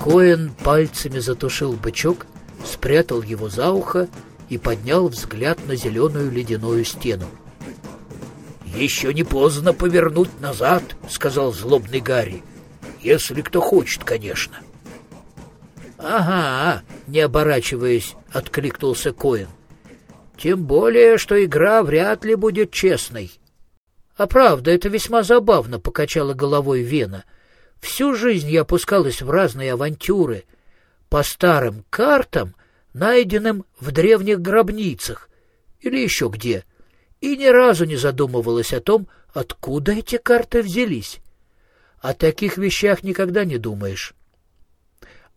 Коэн пальцами затушил бычок, спрятал его за ухо и поднял взгляд на зеленую ледяную стену. «Еще не поздно повернуть назад», — сказал злобный Гарри. «Если кто хочет, конечно». «Ага», — не оборачиваясь, откликнулся Коэн. «Тем более, что игра вряд ли будет честной». «А правда, это весьма забавно», — покачала головой Вена. «Всю жизнь я опускалась в разные авантюры. По старым картам, найденным в древних гробницах. Или еще где. И ни разу не задумывалась о том, откуда эти карты взялись. О таких вещах никогда не думаешь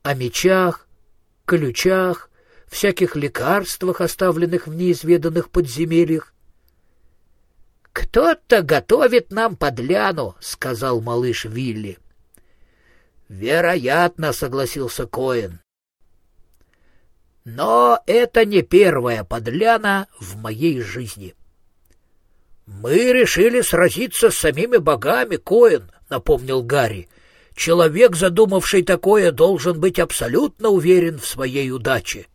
о мечах, ключах, всяких лекарствах, оставленных в неизведанных подземельях. — Кто-то готовит нам подляну, — сказал малыш Вилли. — Вероятно, — согласился Коэн. — Но это не первая подляна в моей жизни. — Мы решили сразиться с самими богами, Коэн, — напомнил Гарри. Человек, задумавший такое, должен быть абсолютно уверен в своей удаче.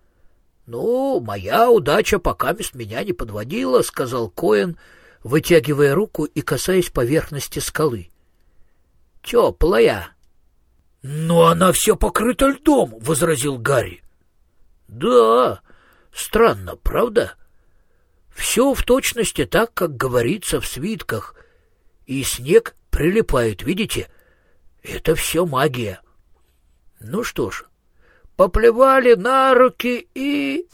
— Ну, моя удача пока мест меня не подводила, — сказал Коэн, вытягивая руку и касаясь поверхности скалы. — Теплая. — Но она все покрыта льдом, — возразил Гарри. — Да, странно, правда? Все в точности так, как говорится в свитках, и снег прилипает, видите? — это все магия. Ну что ж, поплевали на руки и...